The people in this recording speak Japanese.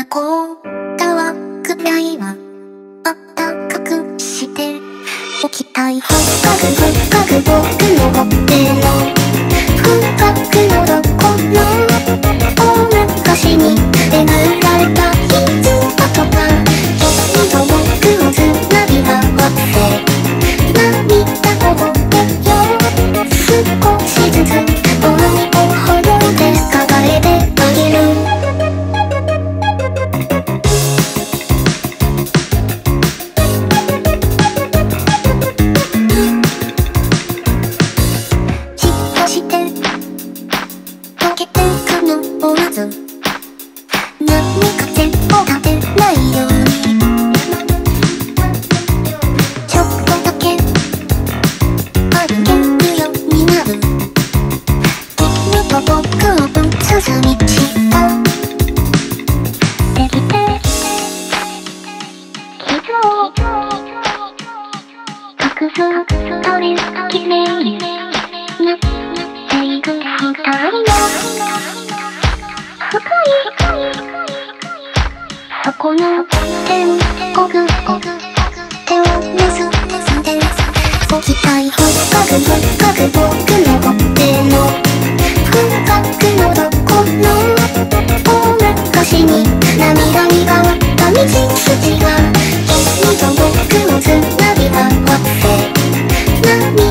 まこ川くらいはあったかくしておきたいほっかくほっかく僕のほのふっかくのぞ何か手を立てないように。ちょっとだけ歩けるようになる。君と僕を。分進みしたできて傷を隠すとりきこの天国ではメスさでご期待ほっかくほっかく僕の手の不覚のどこの大昔に涙に変わった道筋が君と僕をつなぎ合わせ涙